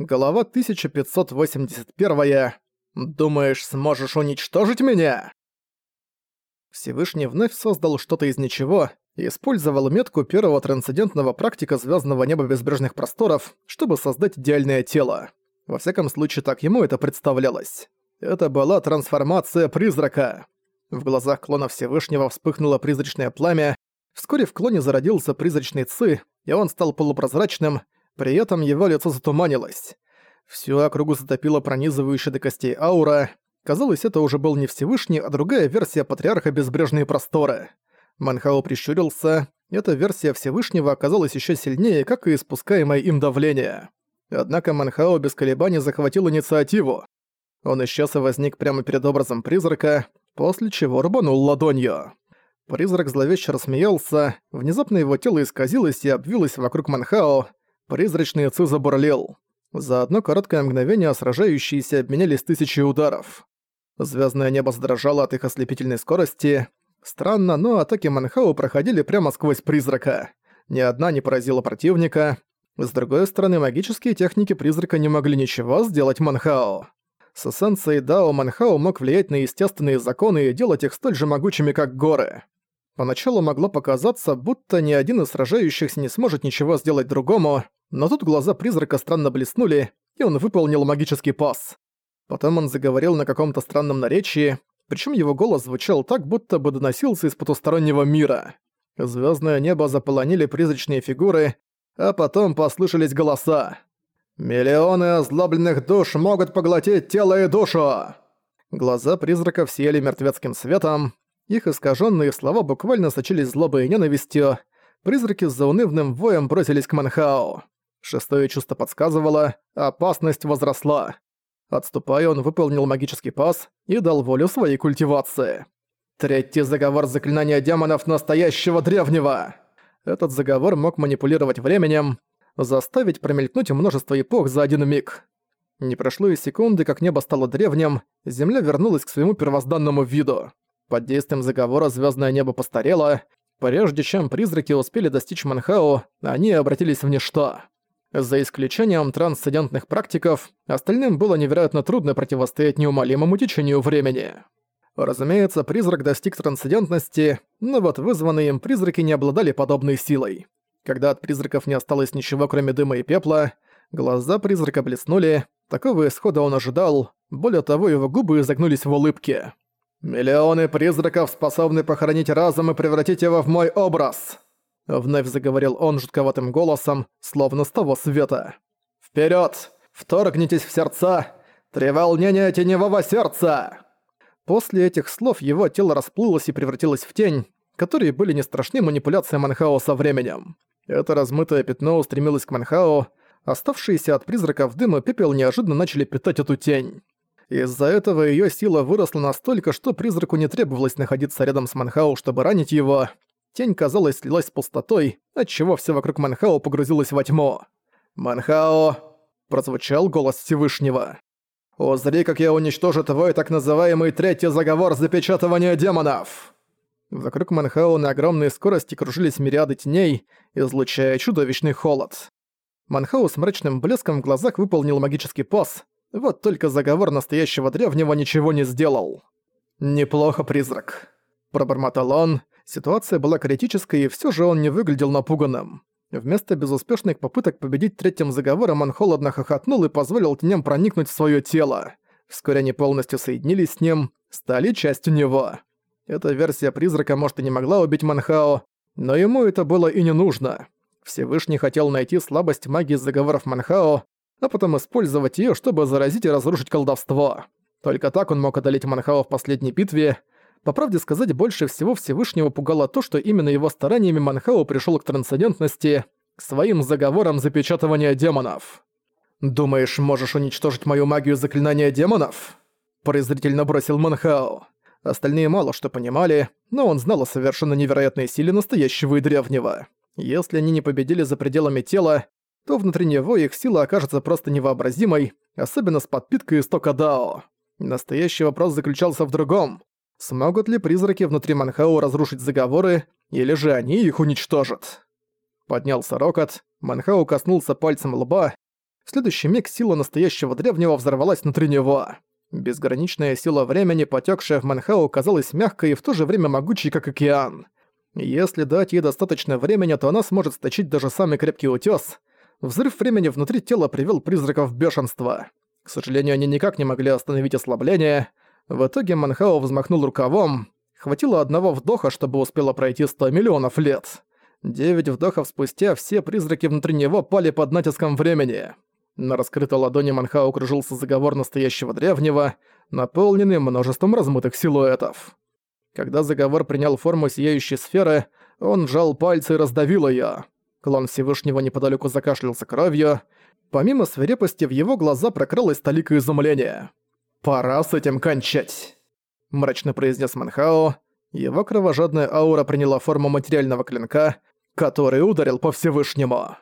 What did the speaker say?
Глава 1581. Думаешь, сможешь уничтожить меня? Всевышний вновь создал что-то из ничего и использовал метку первого трансцендентного практика Звездного неба безбрежных просторов, чтобы создать идеальное тело. Во всяком случае, так ему это представлялось. Это была трансформация призрака. В глазах клона Всевышнего вспыхнуло призрачное пламя, вскоре в клоне зародился призрачный ци, и он стал полупрозрачным, при этом его лицо затуманилось. Всю округу затопила пронизывающая до костей аура. Казалось, это уже был не Всевышний, а другая версия Патриарха Безбрежные Просторы. Манхао прищурился. Эта версия Всевышнего оказалась еще сильнее, как и испускаемое им давление. Однако Манхао без колебаний захватил инициативу. Он исчез и возник прямо перед образом призрака, после чего рубанул ладонью. Призрак зловеще рассмеялся, внезапно его тело исказилось и обвилось вокруг Манхао, Призрачный Ци забурлил. За одно короткое мгновение сражающиеся обменялись тысячей ударов. Звездное небо задрожало от их ослепительной скорости. Странно, но атаки Манхау проходили прямо сквозь призрака. Ни одна не поразила противника. С другой стороны, магические техники призрака не могли ничего сделать Манхао. С эссенцией Дао Манхао мог влиять на естественные законы и делать их столь же могучими, как горы. Поначалу могло показаться, будто ни один из сражающихся не сможет ничего сделать другому, но тут глаза призрака странно блеснули, и он выполнил магический пас. Потом он заговорил на каком-то странном наречии, причем его голос звучал так, будто бы доносился из потустороннего мира. Звездное небо заполонили призрачные фигуры, а потом послышались голоса. «Миллионы озлобленных душ могут поглотить тело и душу!» Глаза призраков сияли мертвецким светом, их искаженные слова буквально сочились злобой и ненавистью, призраки с заунывным воем бросились к Манхао. Шестое чувство подсказывало, опасность возросла. Отступая, он выполнил магический пас и дал волю своей культивации. Третий заговор заклинания демонов настоящего древнего. Этот заговор мог манипулировать временем, заставить промелькнуть множество эпох за один миг. Не прошло и секунды, как небо стало древним, Земля вернулась к своему первозданному виду. Под действием заговора звездное небо постарело. Прежде чем призраки успели достичь Манхао, они обратились в ничто. За исключением трансцендентных практиков, остальным было невероятно трудно противостоять неумолимому течению времени. Разумеется, призрак достиг трансцендентности, но вот вызванные им призраки не обладали подобной силой. Когда от призраков не осталось ничего, кроме дыма и пепла, глаза призрака блеснули, такого исхода он ожидал, более того, его губы изогнулись в улыбке. «Миллионы призраков способны похоронить разум и превратить его в мой образ!» Вновь заговорил он жутковатым голосом, словно с того света. «Вперёд! Вторгнитесь в сердца! Треволнение теневого сердца!» После этих слов его тело расплылось и превратилось в тень, которые были не страшны манипуляции Манхао со временем. Это размытое пятно устремилось к Манхао, оставшиеся от призраков дым и пепел неожиданно начали питать эту тень. Из-за этого её сила выросла настолько, что призраку не требовалось находиться рядом с Манхао, чтобы ранить его. Тень, казалось, слилась с пустотой, отчего все вокруг Манхао погрузилось во тьму. «Манхао!» – прозвучал голос Всевышнего. «Узри, как я уничтожу твой так называемый третий заговор запечатывания демонов!» Вокруг Манхао на огромной скорости кружились мириады теней, излучая чудовищный холод. Манхао с мрачным блеском в глазах выполнил магический пас, вот только заговор настоящего древнего ничего не сделал. «Неплохо, призрак», – пробормотал он, Ситуация была критической, и все же он не выглядел напуганным. Вместо безуспешных попыток победить третьим заговором он холодно хохотнул и позволил теням проникнуть в свое тело. Вскоре они полностью соединились с ним, стали частью него. Эта версия призрака, может, и не могла убить Манхао, но ему это было и не нужно. Всевышний хотел найти слабость магии заговоров Манхао, а потом использовать ее, чтобы заразить и разрушить колдовство. Только так он мог одолеть Манхао в последней битве, по правде сказать, больше всего Всевышнего пугало то, что именно его стараниями Манхао пришел к трансцендентности, к своим заговорам запечатывания демонов. «Думаешь, можешь уничтожить мою магию заклинания демонов?» презрительно бросил Манхао. Остальные мало что понимали, но он знал о совершенно невероятной силе настоящего и древнего. Если они не победили за пределами тела, то внутри него их сила окажется просто невообразимой, особенно с подпиткой истока Дао. Настоящий вопрос заключался в другом. Смогут ли призраки внутри Манхау разрушить заговоры, или же они их уничтожат? Поднялся рокот, Манхау коснулся пальцем лба. В следующий миг сила настоящего древнего взорвалась внутри него. Безграничная сила времени, потекшая в Манхау, казалась мягкой и в то же время могучей, как океан. Если дать ей достаточно времени, то она сможет сточить даже самый крепкий утес. Взрыв времени внутри тела привел призраков в бешенство. К сожалению, они никак не могли остановить ослабление. В итоге Манхао взмахнул рукавом. Хватило одного вдоха, чтобы успело пройти 100 миллионов лет. Девять вдохов спустя все призраки внутри него пали под натиском времени. На раскрытой ладони Манхао кружился заговор настоящего древнего, наполненный множеством размытых силуэтов. Когда заговор принял форму сияющей сферы, он сжал пальцы и раздавил её. Клон Всевышнего неподалеку закашлялся кровью. Помимо свирепости, в его глаза прокралось толика изумления. «Пора с этим кончать!» – мрачно произнес Манхао. Его кровожадная аура приняла форму материального клинка, который ударил по Всевышнему.